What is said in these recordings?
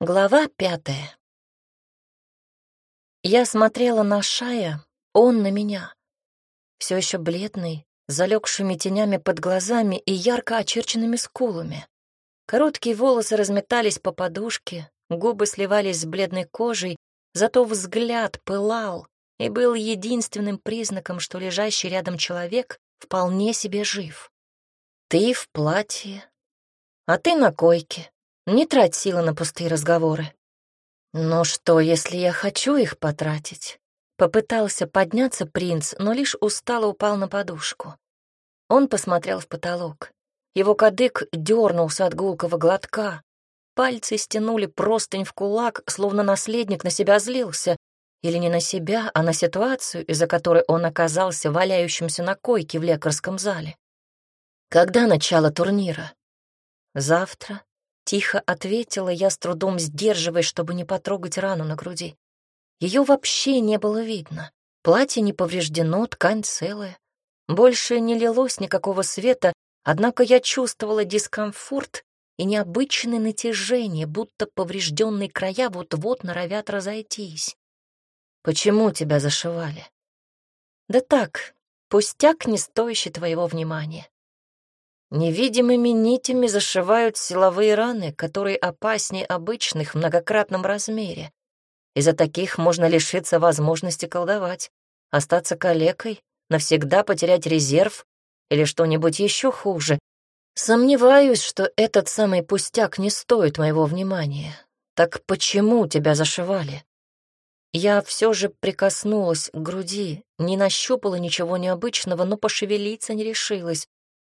Глава пятая. Я смотрела на Шая, он на меня. Все еще бледный, залегшими тенями под глазами и ярко очерченными скулами. Короткие волосы разметались по подушке, губы сливались с бледной кожей, зато взгляд пылал и был единственным признаком, что лежащий рядом человек вполне себе жив. Ты в платье, а ты на койке. Не трать силы на пустые разговоры. Но что, если я хочу их потратить? Попытался подняться принц, но лишь устало упал на подушку. Он посмотрел в потолок. Его кадык дернулся от гулкого глотка. Пальцы стянули простынь в кулак, словно наследник на себя злился. Или не на себя, а на ситуацию, из-за которой он оказался валяющимся на койке в лекарском зале. Когда начало турнира? Завтра, Тихо ответила я, с трудом сдерживаясь, чтобы не потрогать рану на груди. Ее вообще не было видно. Платье не повреждено, ткань целая. Больше не лилось никакого света, однако я чувствовала дискомфорт и необычное натяжение, будто поврежденные края вот-вот норовят разойтись. «Почему тебя зашивали?» «Да так, пустяк, не стоящий твоего внимания. Невидимыми нитями зашивают силовые раны, которые опаснее обычных в многократном размере. Из-за таких можно лишиться возможности колдовать, остаться калекой, навсегда потерять резерв или что-нибудь еще хуже. Сомневаюсь, что этот самый пустяк не стоит моего внимания. Так почему тебя зашивали? Я все же прикоснулась к груди, не нащупала ничего необычного, но пошевелиться не решилась.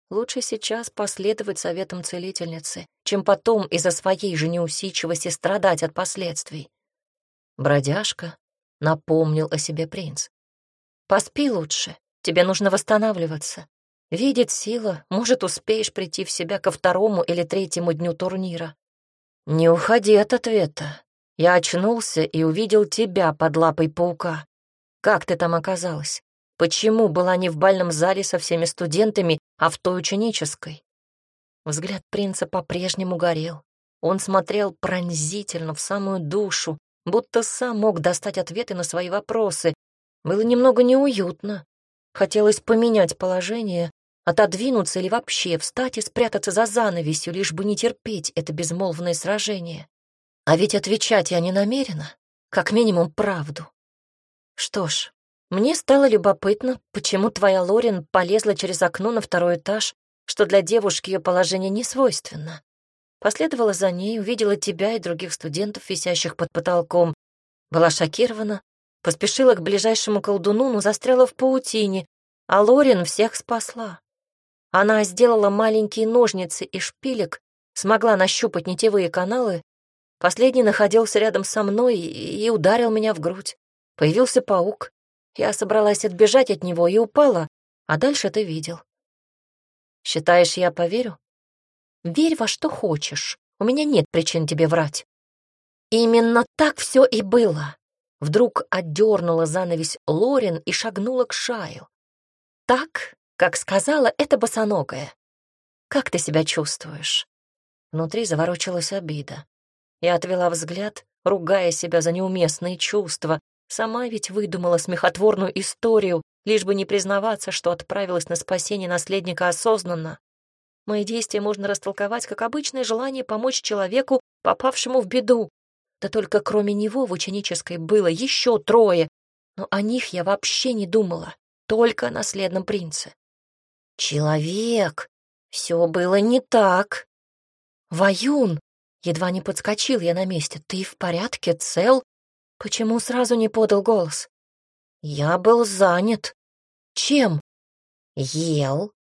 Лучше сейчас последовать советам целительницы, чем потом из-за своей же неусидчивости страдать от последствий. Бродяжка напомнил о себе принц. «Поспи лучше, тебе нужно восстанавливаться. Видит сила, может, успеешь прийти в себя ко второму или третьему дню турнира. Не уходи от ответа. Я очнулся и увидел тебя под лапой паука. Как ты там оказалась? Почему была не в бальном зале со всеми студентами, а в той ученической? Взгляд принца по-прежнему горел. Он смотрел пронзительно в самую душу, будто сам мог достать ответы на свои вопросы. Было немного неуютно. Хотелось поменять положение, отодвинуться или вообще встать и спрятаться за занавесью, лишь бы не терпеть это безмолвное сражение. А ведь отвечать я не намерена, как минимум правду. Что ж, мне стало любопытно, почему твоя Лорин полезла через окно на второй этаж, что для девушки ее положение не свойственно. Последовала за ней, увидела тебя и других студентов, висящих под потолком. Была шокирована, поспешила к ближайшему колдуну, но застряла в паутине, а Лорин всех спасла. Она сделала маленькие ножницы и шпилек, смогла нащупать нитевые каналы. Последний находился рядом со мной и ударил меня в грудь. Появился паук. Я собралась отбежать от него и упала, а дальше ты видел. Считаешь, я поверю? Верь во что хочешь. У меня нет причин тебе врать. Именно так все и было. Вдруг отдернула занавесь Лорин и шагнула к Шаю. Так, как сказала эта босоногая. Как ты себя чувствуешь? Внутри заворочилась обида. Я отвела взгляд, ругая себя за неуместные чувства, Сама ведь выдумала смехотворную историю, лишь бы не признаваться, что отправилась на спасение наследника осознанно. Мои действия можно растолковать как обычное желание помочь человеку, попавшему в беду. Да только кроме него в ученической было еще трое, но о них я вообще не думала, только о наследном принце. Человек! Все было не так. Ваюн! Едва не подскочил я на месте. Ты в порядке, цел? Почему сразу не подал голос? Я был занят. Чем? Ел.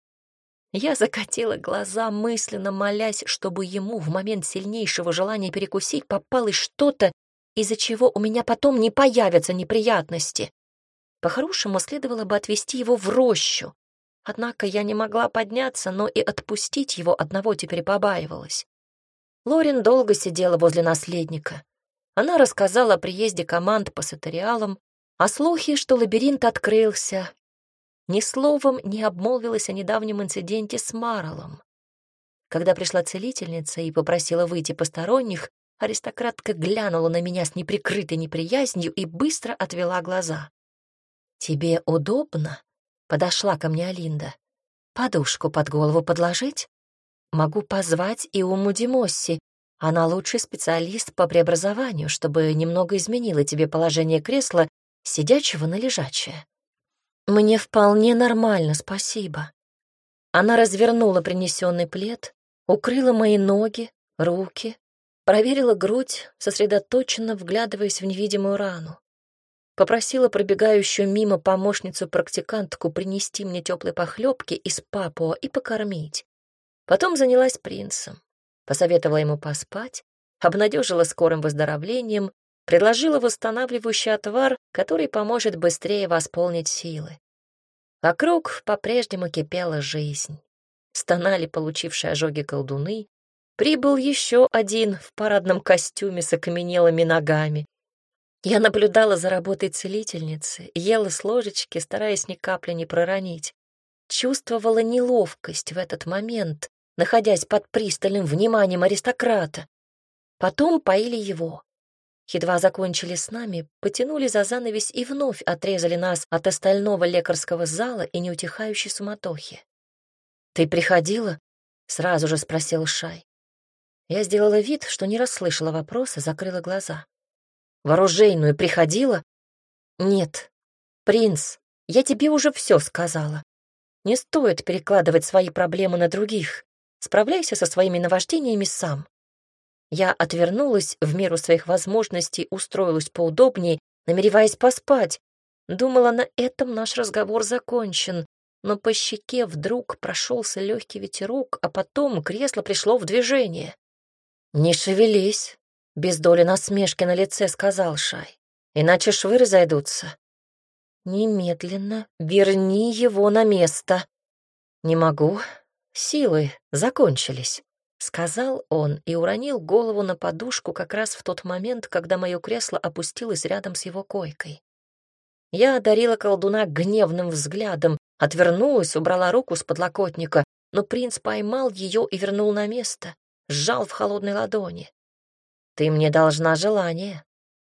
Я закатила глаза, мысленно молясь, чтобы ему в момент сильнейшего желания перекусить попалось что-то, из-за чего у меня потом не появятся неприятности. По-хорошему, следовало бы отвезти его в рощу. Однако я не могла подняться, но и отпустить его одного теперь побаивалась. Лорин долго сидела возле наследника. Она рассказала о приезде команд по сатериалам, о слухе, что лабиринт открылся. Ни словом не обмолвилась о недавнем инциденте с Маралом. Когда пришла целительница и попросила выйти посторонних, Аристократка глянула на меня с неприкрытой неприязнью и быстро отвела глаза. «Тебе удобно?» — подошла ко мне Алинда. «Подушку под голову подложить? Могу позвать и Уму Димосси. Она лучший специалист по преобразованию, чтобы немного изменила тебе положение кресла сидячего на лежачее». «Мне вполне нормально, спасибо». Она развернула принесенный плед, укрыла мои ноги, руки, проверила грудь, сосредоточенно вглядываясь в невидимую рану. Попросила пробегающую мимо помощницу-практикантку принести мне теплой похлебки из папуа и покормить. Потом занялась принцем, посоветовала ему поспать, обнадежила скорым выздоровлением, предложила восстанавливающий отвар, который поможет быстрее восполнить силы. Вокруг по-прежнему кипела жизнь. Стонали получившие ожоги колдуны. Прибыл еще один в парадном костюме с окаменелыми ногами. Я наблюдала за работой целительницы, ела с ложечки, стараясь ни капли не проронить. Чувствовала неловкость в этот момент, находясь под пристальным вниманием аристократа. Потом поили его. Едва закончили с нами, потянули за занавес и вновь отрезали нас от остального лекарского зала и неутихающей суматохи. «Ты приходила?» — сразу же спросил Шай. Я сделала вид, что не расслышала вопроса, закрыла глаза. «В оружейную приходила?» «Нет. Принц, я тебе уже все сказала. Не стоит перекладывать свои проблемы на других. Справляйся со своими наваждениями сам». Я отвернулась, в меру своих возможностей устроилась поудобнее, намереваясь поспать. Думала, на этом наш разговор закончен, но по щеке вдруг прошелся легкий ветерок, а потом кресло пришло в движение. «Не шевелись», — без доли насмешки на лице сказал Шай, «иначе швы разойдутся». «Немедленно верни его на место». «Не могу, силы закончились». — сказал он и уронил голову на подушку как раз в тот момент, когда мое кресло опустилось рядом с его койкой. Я одарила колдуна гневным взглядом, отвернулась, убрала руку с подлокотника, но принц поймал ее и вернул на место, сжал в холодной ладони. «Ты мне должна желание».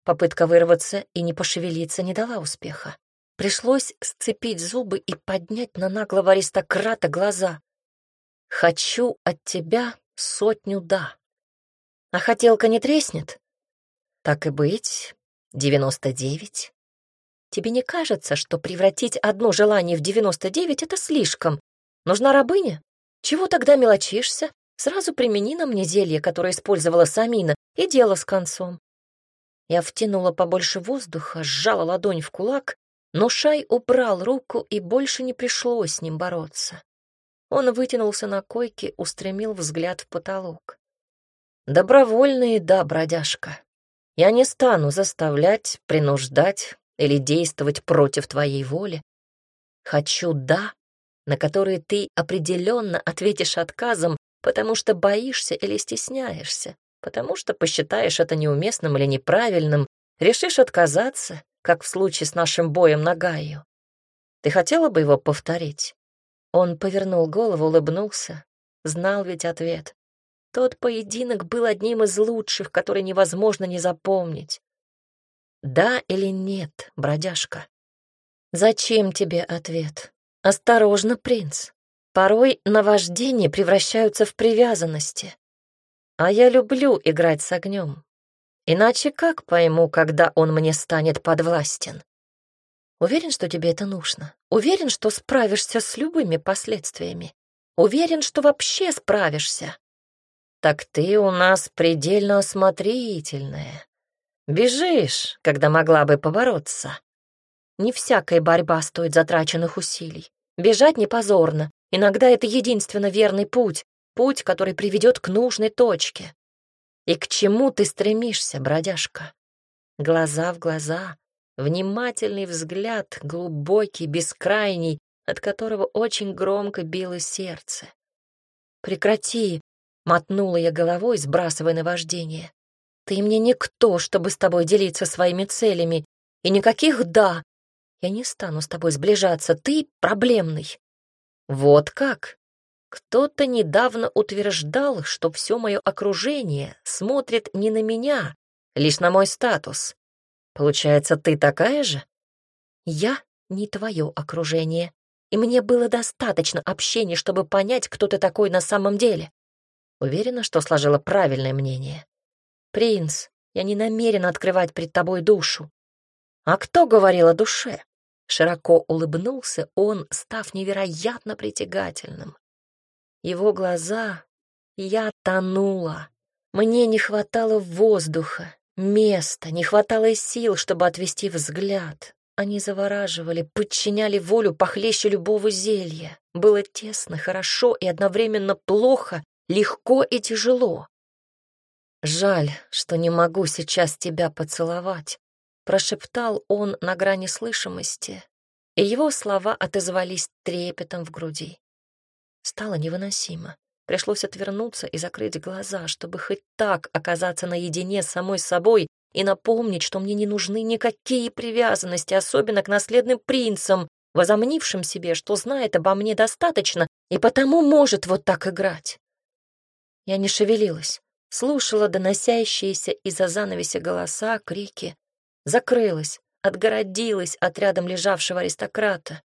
Попытка вырваться и не пошевелиться не дала успеха. Пришлось сцепить зубы и поднять на наглого аристократа глаза. «Хочу от тебя сотню «да». А хотелка не треснет? Так и быть, девяносто девять. Тебе не кажется, что превратить одно желание в девяносто девять — это слишком? Нужна рабыня? Чего тогда мелочишься? Сразу примени на мне зелье, которое использовала Самина, и дело с концом. Я втянула побольше воздуха, сжала ладонь в кулак, но Шай убрал руку, и больше не пришлось с ним бороться. Он вытянулся на койке, устремил взгляд в потолок. «Добровольные, да, бродяжка. Я не стану заставлять, принуждать или действовать против твоей воли. Хочу «да», на которые ты определенно ответишь отказом, потому что боишься или стесняешься, потому что посчитаешь это неуместным или неправильным, решишь отказаться, как в случае с нашим боем на Гаю. Ты хотела бы его повторить? Он повернул голову, улыбнулся. Знал ведь ответ. Тот поединок был одним из лучших, который невозможно не запомнить. Да или нет, бродяжка? Зачем тебе ответ? Осторожно, принц. Порой наваждения превращаются в привязанности. А я люблю играть с огнем. Иначе как пойму, когда он мне станет подвластен? Уверен, что тебе это нужно? Уверен, что справишься с любыми последствиями? Уверен, что вообще справишься? Так ты у нас предельно осмотрительная. Бежишь, когда могла бы побороться. Не всякая борьба стоит затраченных усилий. Бежать не позорно. Иногда это единственно верный путь, путь, который приведет к нужной точке. И к чему ты стремишься, бродяжка? Глаза в глаза, Внимательный взгляд, глубокий, бескрайний, от которого очень громко било сердце. «Прекрати!» — мотнула я головой, сбрасывая наваждение. «Ты мне никто, чтобы с тобой делиться своими целями, и никаких «да». Я не стану с тобой сближаться, ты проблемный». «Вот как?» Кто-то недавно утверждал, что все мое окружение смотрит не на меня, лишь на мой статус. Получается, ты такая же? Я не твое окружение, и мне было достаточно общения, чтобы понять, кто ты такой на самом деле. Уверена, что сложила правильное мнение. Принц, я не намерена открывать пред тобой душу. А кто говорил о душе? Широко улыбнулся он, став невероятно притягательным. Его глаза... Я тонула. Мне не хватало воздуха, места, не хватало сил, чтобы отвести взгляд. Они завораживали, подчиняли волю похлеще любого зелья. Было тесно, хорошо и одновременно плохо, легко и тяжело. «Жаль, что не могу сейчас тебя поцеловать», — прошептал он на грани слышимости, и его слова отозвались трепетом в груди. Стало невыносимо. Пришлось отвернуться и закрыть глаза, чтобы хоть так оказаться наедине с самой собой и напомнить, что мне не нужны никакие привязанности, особенно к наследным принцам, возомнившим себе, что знает обо мне достаточно и потому может вот так играть. Я не шевелилась, слушала доносящиеся из-за занавеся голоса, крики, закрылась, отгородилась от рядом лежавшего аристократа.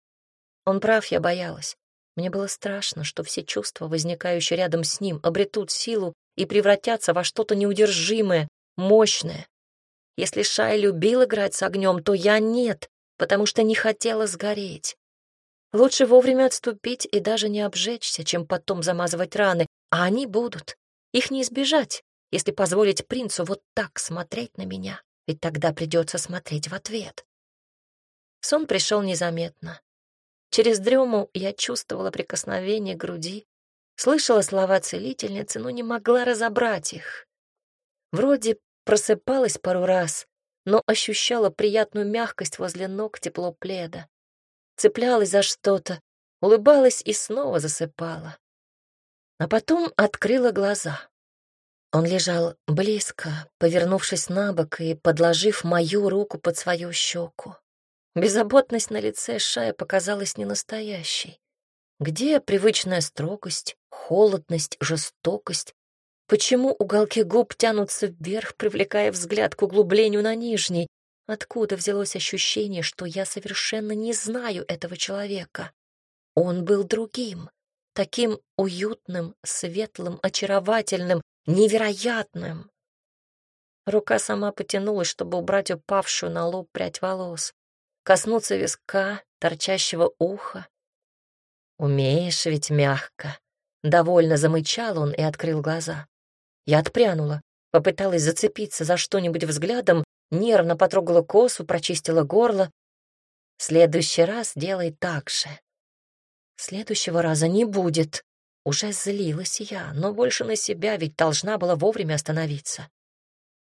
Он прав, я боялась. Мне было страшно, что все чувства, возникающие рядом с ним, обретут силу и превратятся во что-то неудержимое, мощное. Если Шай любил играть с огнем, то я нет, потому что не хотела сгореть. Лучше вовремя отступить и даже не обжечься, чем потом замазывать раны, а они будут. Их не избежать, если позволить принцу вот так смотреть на меня, ведь тогда придется смотреть в ответ. Сон пришел незаметно. Через дрему я чувствовала прикосновение груди, слышала слова целительницы, но не могла разобрать их. Вроде просыпалась пару раз, но ощущала приятную мягкость возле ног тепло пледа. Цеплялась за что-то, улыбалась и снова засыпала. А потом открыла глаза. Он лежал близко, повернувшись на бок и подложив мою руку под свою щеку. Беззаботность на лице Шая показалась ненастоящей. Где привычная строгость, холодность, жестокость? Почему уголки губ тянутся вверх, привлекая взгляд к углублению на нижней? Откуда взялось ощущение, что я совершенно не знаю этого человека? Он был другим, таким уютным, светлым, очаровательным, невероятным. Рука сама потянулась, чтобы убрать упавшую на лоб прядь волос коснуться виска, торчащего уха. «Умеешь ведь мягко», — довольно замычал он и открыл глаза. Я отпрянула, попыталась зацепиться за что-нибудь взглядом, нервно потрогала косу, прочистила горло. «Следующий раз делай так же». «Следующего раза не будет», уже злилась я, но больше на себя, ведь должна была вовремя остановиться.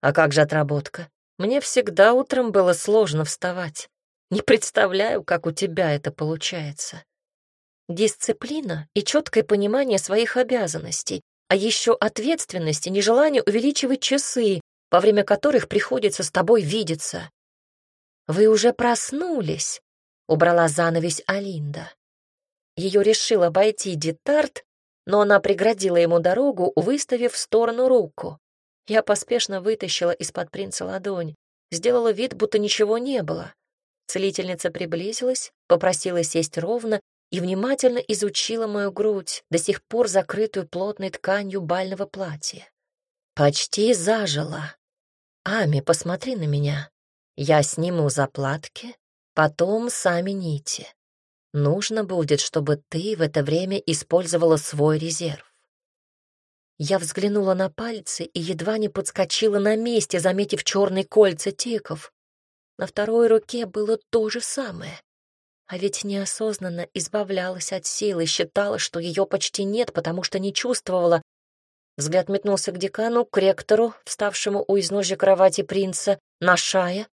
А как же отработка? Мне всегда утром было сложно вставать. Не представляю, как у тебя это получается. Дисциплина и четкое понимание своих обязанностей, а еще ответственность и нежелание увеличивать часы, во время которых приходится с тобой видеться. «Вы уже проснулись», — убрала занавесь Алинда. Ее решил обойти Детарт, но она преградила ему дорогу, выставив в сторону руку. Я поспешно вытащила из-под принца ладонь, сделала вид, будто ничего не было. Целительница приблизилась, попросила сесть ровно и внимательно изучила мою грудь, до сих пор закрытую плотной тканью бального платья. Почти зажила. «Ами, посмотри на меня. Я сниму заплатки, потом сами нити. Нужно будет, чтобы ты в это время использовала свой резерв». Я взглянула на пальцы и едва не подскочила на месте, заметив черные кольца тиков. На второй руке было то же самое. А ведь неосознанно избавлялась от силы, считала, что ее почти нет, потому что не чувствовала. Взгляд метнулся к декану, к ректору, вставшему у изножья кровати принца, на шая.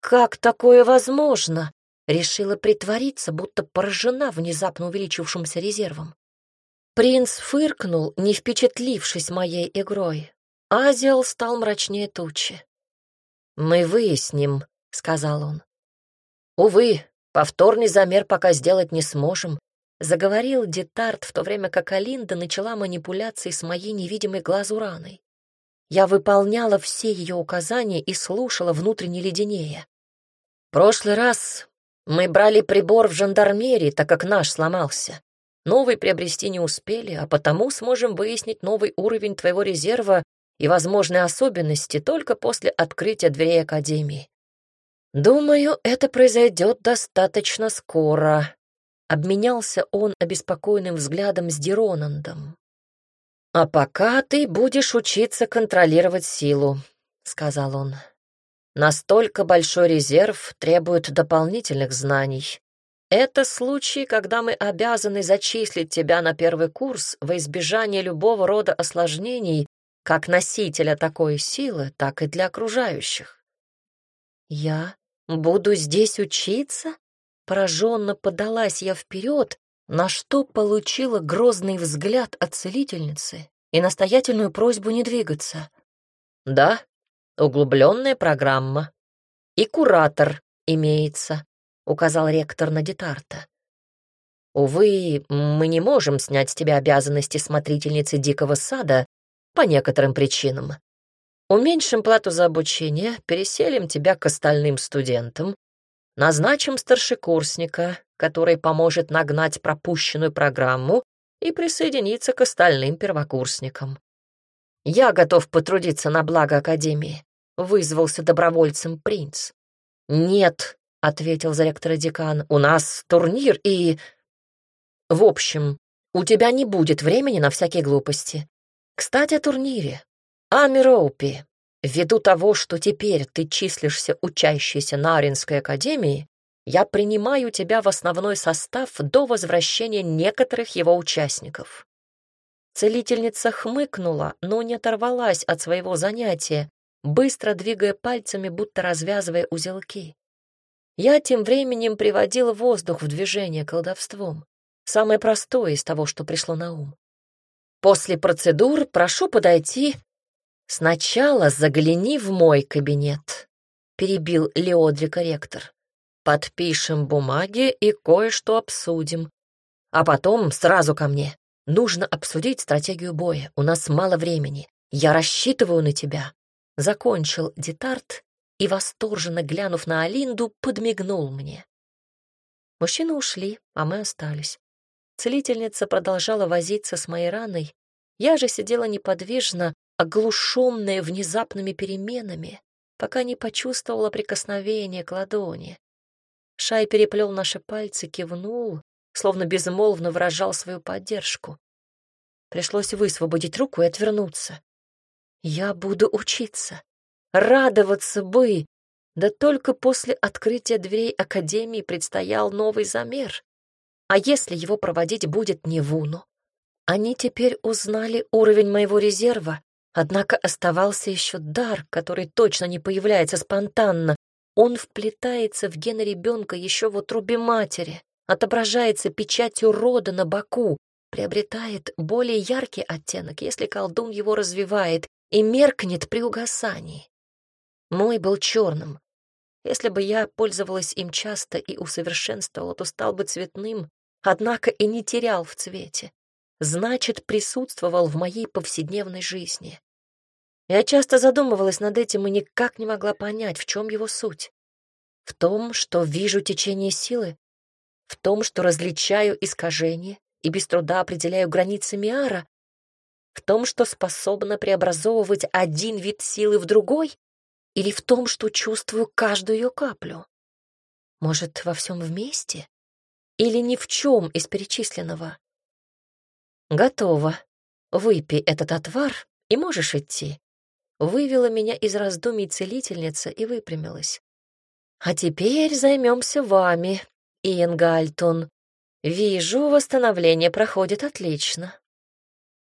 «Как такое возможно?» Решила притвориться, будто поражена внезапно увеличившимся резервом. Принц фыркнул, не впечатлившись моей игрой. Азиал стал мрачнее тучи. «Мы выясним», сказал он. «Увы, повторный замер пока сделать не сможем. заговорил Детарт, в то время как Алинда начала манипуляции с моей невидимой глазу раной. Я выполняла все ее указания и слушала внутренне леденее. «Прошлый раз мы брали прибор в жандармерии, так как наш сломался. Новый приобрести не успели, а потому сможем выяснить новый уровень твоего резерва и возможные особенности только после открытия дверей Академии. Думаю, это произойдет достаточно скоро. Обменялся он обеспокоенным взглядом с Диронандом. «А пока ты будешь учиться контролировать силу», — сказал он. «Настолько большой резерв требует дополнительных знаний. Это случай, когда мы обязаны зачислить тебя на первый курс во избежание любого рода осложнений как носителя такой силы, так и для окружающих. Я буду здесь учиться? Пораженно подалась я вперед, на что получила грозный взгляд от целительницы и настоятельную просьбу не двигаться. Да, углубленная программа. И куратор имеется, указал ректор на Детарта. Увы, мы не можем снять с тебя обязанности смотрительницы дикого сада по некоторым причинам. Уменьшим плату за обучение, переселим тебя к остальным студентам, назначим старшекурсника, который поможет нагнать пропущенную программу и присоединиться к остальным первокурсникам. Я готов потрудиться на благо Академии, вызвался добровольцем принц. Нет, ответил за ректора декан, у нас турнир и... В общем, у тебя не будет времени на всякие глупости. Кстати, о турнире. Ами ввиду того, что теперь ты числишься учащейся на Аринской академии, я принимаю тебя в основной состав до возвращения некоторых его участников». Целительница хмыкнула, но не оторвалась от своего занятия, быстро двигая пальцами, будто развязывая узелки. Я тем временем приводила воздух в движение колдовством. Самое простое из того, что пришло на ум. После процедур прошу подойти. Сначала загляни в мой кабинет, перебил Леодрика ректор. Подпишем бумаги и кое-что обсудим. А потом сразу ко мне. Нужно обсудить стратегию боя. У нас мало времени. Я рассчитываю на тебя. Закончил Детарт и, восторженно глянув на Алинду, подмигнул мне. Мужчины ушли, а мы остались. Целительница продолжала возиться с моей раной. Я же сидела неподвижно, оглушенная внезапными переменами, пока не почувствовала прикосновение к ладони. Шай переплел наши пальцы, кивнул, словно безмолвно выражал свою поддержку. Пришлось высвободить руку и отвернуться. Я буду учиться, радоваться бы, да только после открытия дверей Академии предстоял новый замер. А если его проводить будет не Вуну? Они теперь узнали уровень моего резерва, однако оставался еще дар, который точно не появляется спонтанно. Он вплетается в гены ребенка еще в утробе матери, отображается печатью рода на боку, приобретает более яркий оттенок, если колдун его развивает, и меркнет при угасании. Мой был черным, если бы я пользовалась им часто и усовершенствовала, то стал бы цветным, однако и не терял в цвете. Значит, присутствовал в моей повседневной жизни. Я часто задумывалась над этим и никак не могла понять, в чем его суть. В том, что вижу течение силы, в том, что различаю искажения и без труда определяю границы Миара, в том, что способна преобразовывать один вид силы в другой, или в том, что чувствую каждую ее каплю? Может, во всем вместе? Или ни в чем из перечисленного? Готово. Выпей этот отвар, и можешь идти. Вывела меня из раздумий целительница и выпрямилась. А теперь займемся вами, Иен Гальтон. Вижу, восстановление проходит отлично.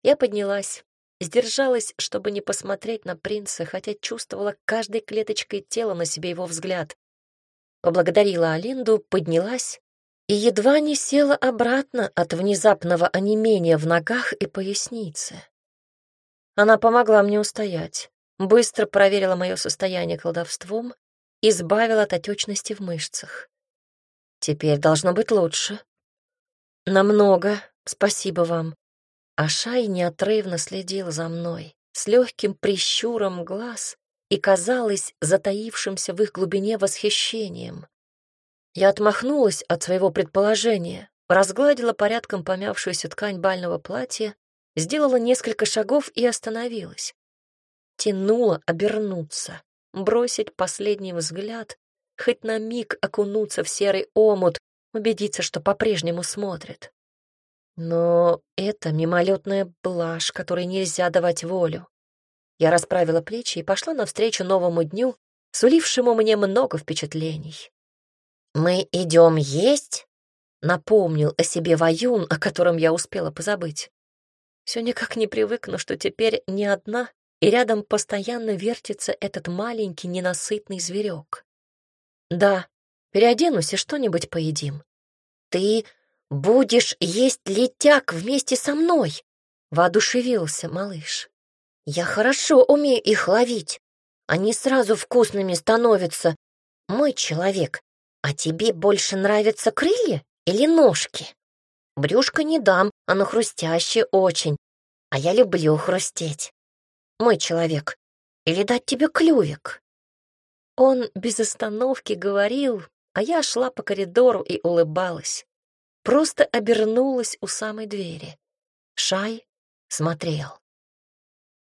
Я поднялась, Сдержалась, чтобы не посмотреть на принца, хотя чувствовала каждой клеточкой тела на себе его взгляд. Поблагодарила Алинду, поднялась и едва не села обратно от внезапного онемения в ногах и пояснице. Она помогла мне устоять, быстро проверила мое состояние колдовством, избавила от отечности в мышцах. Теперь должно быть лучше. Намного, спасибо вам. А Шай неотрывно следил за мной, с легким прищуром глаз и, казалось, затаившимся в их глубине восхищением. Я отмахнулась от своего предположения, разгладила порядком помявшуюся ткань бального платья, сделала несколько шагов и остановилась. Тянула обернуться, бросить последний взгляд, хоть на миг окунуться в серый омут, убедиться, что по-прежнему смотрит. Но это мимолетная блажь, которой нельзя давать волю. Я расправила плечи и пошла навстречу новому дню, сулившему мне много впечатлений. «Мы идем есть?» — напомнил о себе Ваюн, о котором я успела позабыть. Все никак не привыкну, что теперь не одна, и рядом постоянно вертится этот маленький ненасытный зверек. Да, переоденусь и что-нибудь поедим. Ты будешь есть летяк вместе со мной, воодушевился малыш. Я хорошо умею их ловить. Они сразу вкусными становятся. Мой человек, а тебе больше нравятся крылья или ножки? Брюшко не дам, оно хрустящее очень. А я люблю хрустеть. Мой человек, или дать тебе клювик? Он без остановки говорил, а я шла по коридору и улыбалась. Просто обернулась у самой двери. Шай смотрел.